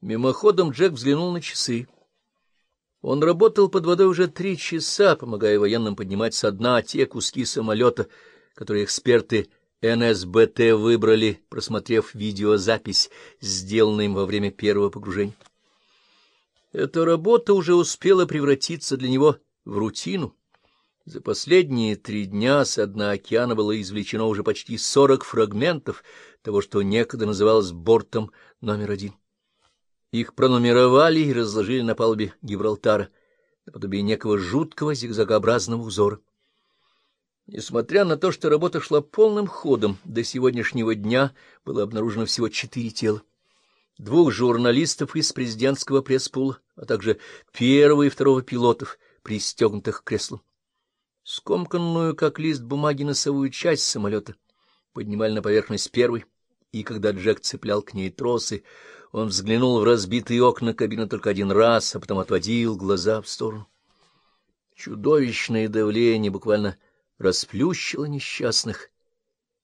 Мимоходом Джек взглянул на часы. Он работал под водой уже три часа, помогая военным поднимать со дна те куски самолета, которые эксперты НСБТ выбрали, просмотрев видеозапись, сделанную им во время первого погружения. Эта работа уже успела превратиться для него в рутину. За последние три дня с дна океана было извлечено уже почти сорок фрагментов того, что некогда называлось бортом номер один. Их пронумеровали и разложили на палубе Гибралтара, наподобие некого жуткого зигзагообразного узора. Несмотря на то, что работа шла полным ходом, до сегодняшнего дня было обнаружено всего четыре тела. Двух журналистов из президентского пресс-пула, а также первого и второго пилотов, пристегнутых к креслу. Скомканную, как лист бумаги, носовую часть самолета поднимали на поверхность первой, и когда Джек цеплял к ней тросы, он взглянул в разбитые окна кабины только один раз, а потом отводил глаза в сторону. Чудовищное давление буквально расплющило несчастных,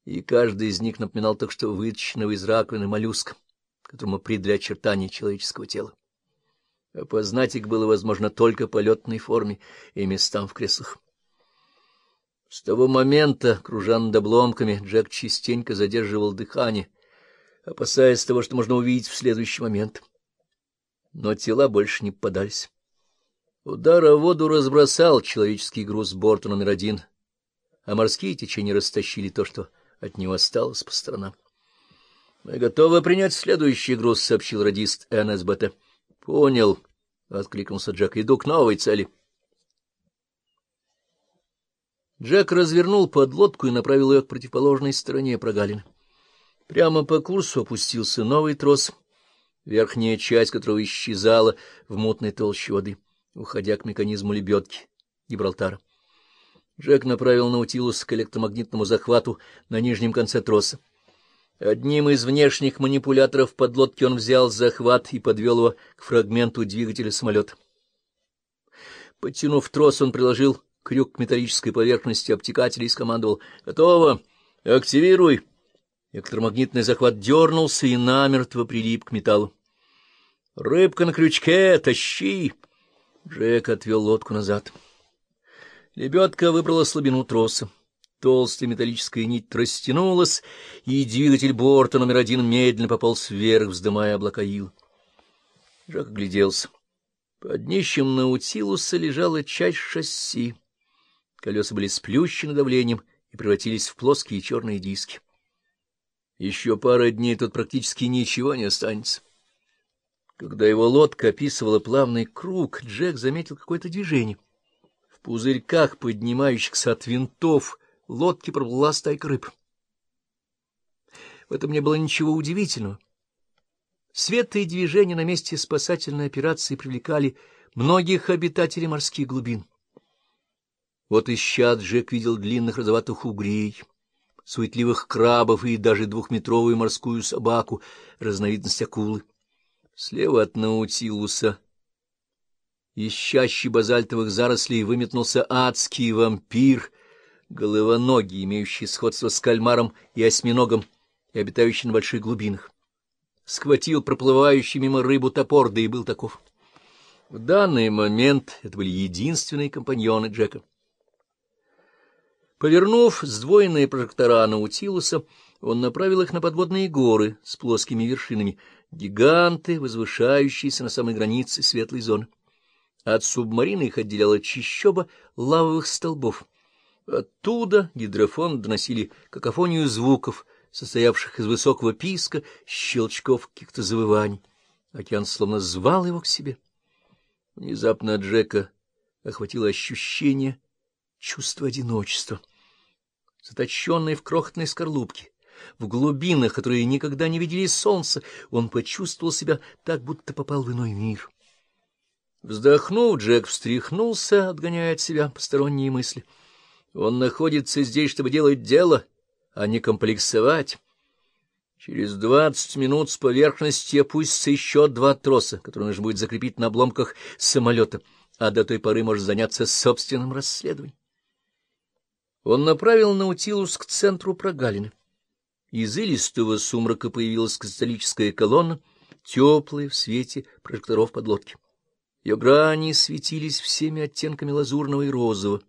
и каждый из них напоминал только что вытащенного из раковины моллюска, которому придали очертания человеческого тела. Опознать их было возможно только по летной форме и местам в креслах. С того момента, кружа над обломками, Джек частенько задерживал дыхание, опасаясь того, что можно увидеть в следующий момент. Но тела больше не попадались. Удар о воду разбросал человеческий груз борта номер один, а морские течения растащили то, что от него осталось по сторонам. — Мы готовы принять следующий груз, — сообщил радист НСБТ. — Понял, — откликнулся Джек. — Иду к новой цели. Джек развернул подлодку и направил ее к противоположной стороне прогалины. Прямо по курсу опустился новый трос, верхняя часть которого исчезала в мутной толще воды, уходя к механизму лебедки Гибралтара. Джек направил Наутилус к электромагнитному захвату на нижнем конце троса. Одним из внешних манипуляторов подлодки он взял захват и подвел его к фрагменту двигателя самолета. Подтянув трос, он приложил крюк к металлической поверхности обтекателя и скомандовал «Готово! Активируй!» Электромагнитный захват дернулся и намертво прилип к металлу. — Рыбка на крючке, тащи! Джек отвел лодку назад. Лебедка выбрала слабину троса. Толстая металлическая нить растянулась, и двигатель борта номер один медленно пополз вверх, вздымая облака ила. Джек огляделся. Под днищем Наутилуса лежала часть шасси. Колеса были сплющены давлением и превратились в плоские черные диски. Еще пара дней тут практически ничего не останется. Когда его лодка описывала плавный круг, Джек заметил какое-то движение. В пузырьках, поднимающихся от винтов, лодки проплыла стайка рыб. В этом не было ничего удивительного. Свет и движения на месте спасательной операции привлекали многих обитателей морских глубин. Вот ища Джек видел длинных розоватых угрей — суетливых крабов и даже двухметровую морскую собаку, разновидность акулы. Слева от Наутилуса, ищащий базальтовых зарослей, выметнулся адский вампир, головоногий, имеющий сходство с кальмаром и осьминогом и обитающий на больших глубинах. Схватил проплывающий мимо рыбу топор, да и был таков. В данный момент это были единственные компаньоны Джека. Повернув сдвоенные прожектора Наутилуса, он направил их на подводные горы с плоскими вершинами, гиганты, возвышающиеся на самой границе светлой зоны. От субмарины их отделяла чищоба лавовых столбов. Оттуда гидрофон доносили какофонию звуков, состоявших из высокого писка, щелчков каких-то завываний. Океан словно звал его к себе. Внезапно Джека охватило ощущение чувства одиночества заточенный в крохотной скорлупке, в глубинах, которые никогда не видели солнца, он почувствовал себя так, будто попал в иной мир. Вздохнув, Джек встряхнулся, отгоняя от себя посторонние мысли. Он находится здесь, чтобы делать дело, а не комплексовать. Через двадцать минут с поверхности опустится еще два троса, которые нужно будет закрепить на обломках самолета, а до той поры может заняться собственным расследованием. Он направил Наутилус к центру прогалины. Из илистого сумрака появилась кристаллическая колонна, теплая в свете прожекторов подлодки. Ее грани светились всеми оттенками лазурного и розового.